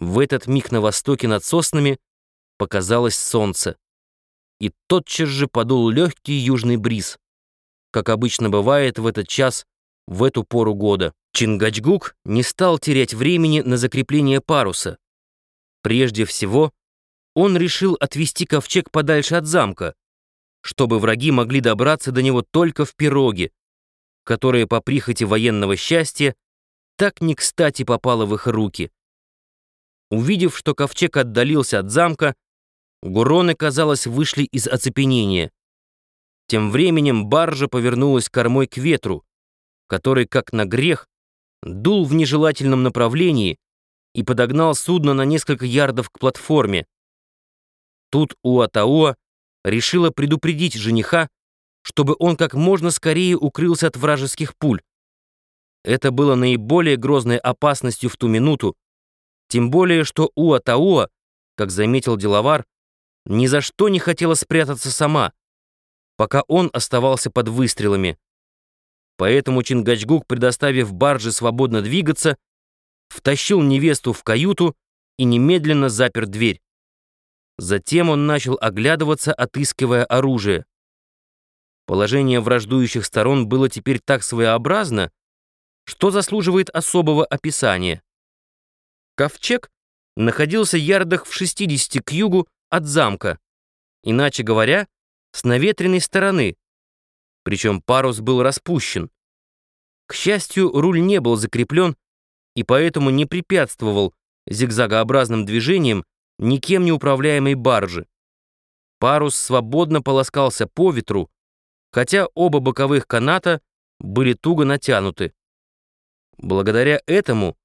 В этот миг на востоке над соснами показалось солнце. И тотчас же подул легкий южный бриз, как обычно бывает в этот час, в эту пору года. Чингачгук не стал терять времени на закрепление паруса. Прежде всего, он решил отвести ковчег подальше от замка, чтобы враги могли добраться до него только в пироге, которое по прихоти военного счастья так не кстати попало в их руки. Увидев, что ковчег отдалился от замка, Гуроны, казалось, вышли из оцепенения. Тем временем баржа повернулась кормой к ветру, который, как на грех, дул в нежелательном направлении и подогнал судно на несколько ярдов к платформе. Тут Уатауа решила предупредить жениха, чтобы он как можно скорее укрылся от вражеских пуль. Это было наиболее грозной опасностью в ту минуту, тем более, что Уатауа, как заметил деловар, ни за что не хотела спрятаться сама, пока он оставался под выстрелами. Поэтому Чингачгук, предоставив барже свободно двигаться, втащил невесту в каюту и немедленно запер дверь. Затем он начал оглядываться, отыскивая оружие. Положение враждующих сторон было теперь так своеобразно, что заслуживает особого описания. Ковчег находился ярдах в 60 к югу от замка, иначе говоря, с наветренной стороны, причем парус был распущен. К счастью, руль не был закреплен и поэтому не препятствовал зигзагообразным движениям никем не управляемой баржи. Парус свободно полоскался по ветру, хотя оба боковых каната были туго натянуты. Благодаря этому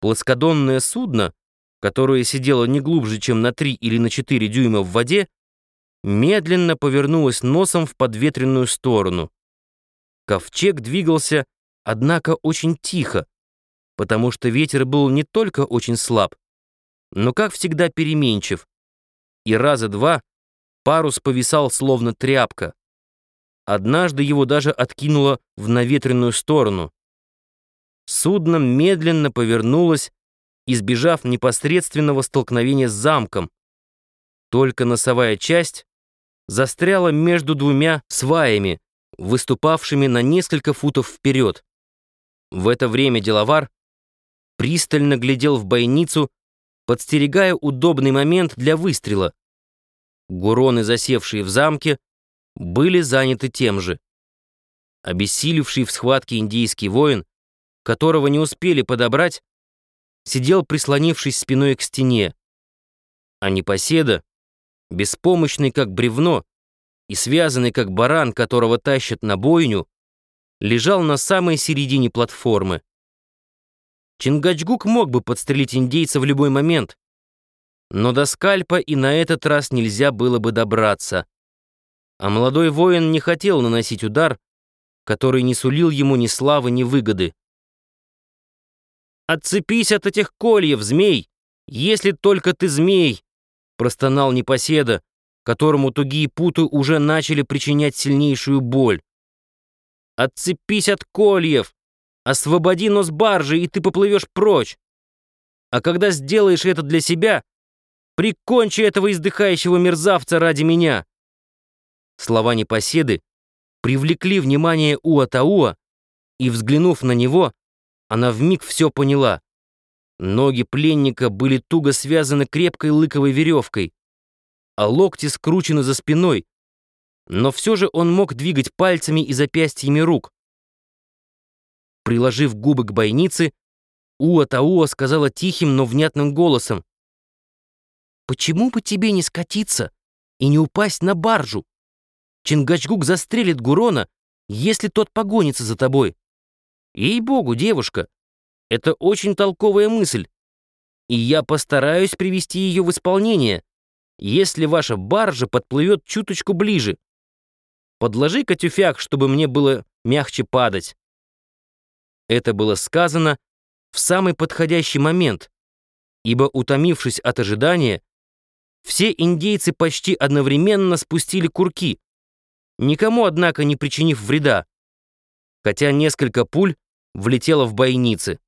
плоскодонное судно, которое сидело не глубже, чем на 3 или на 4 дюйма в воде, медленно повернулось носом в подветренную сторону. Ковчег двигался, однако, очень тихо, потому что ветер был не только очень слаб, но, как всегда, переменчив, и раза два парус повисал словно тряпка. Однажды его даже откинуло в наветренную сторону. Судно медленно повернулось, избежав непосредственного столкновения с замком. Только носовая часть застряла между двумя сваями, выступавшими на несколько футов вперед. В это время деловар пристально глядел в бойницу, подстерегая удобный момент для выстрела. Гуроны, засевшие в замке, были заняты тем же. Обессилевший в схватке индийский воин, которого не успели подобрать, сидел прислонившись спиной к стене. А непоседа, беспомощный как бревно и связанный как баран, которого тащат на бойню, лежал на самой середине платформы. Чингачгук мог бы подстрелить индейца в любой момент, но до скальпа и на этот раз нельзя было бы добраться. А молодой воин не хотел наносить удар, который не сулил ему ни славы, ни выгоды. «Отцепись от этих кольев, змей, если только ты змей!» простонал непоседа, которому тугие путы уже начали причинять сильнейшую боль. «Отцепись от кольев! Освободи нос баржи, и ты поплывешь прочь! А когда сделаешь это для себя, прикончи этого издыхающего мерзавца ради меня!» Слова непоседы привлекли внимание Уатауа, и, взглянув на него, она вмиг все поняла. Ноги пленника были туго связаны крепкой лыковой веревкой, а локти скручены за спиной, но все же он мог двигать пальцами и запястьями рук. Приложив губы к бойнице, Уа-Тауа сказала тихим, но внятным голосом, «Почему бы тебе не скатиться и не упасть на баржу? Чингачгук застрелит Гурона, если тот погонится за тобой. Ей-богу, девушка, это очень толковая мысль, и я постараюсь привести ее в исполнение, если ваша баржа подплывет чуточку ближе. Подложи-ка тюфяк, чтобы мне было мягче падать». Это было сказано в самый подходящий момент, ибо, утомившись от ожидания, все индейцы почти одновременно спустили курки, никому, однако, не причинив вреда, хотя несколько пуль влетело в бойницы.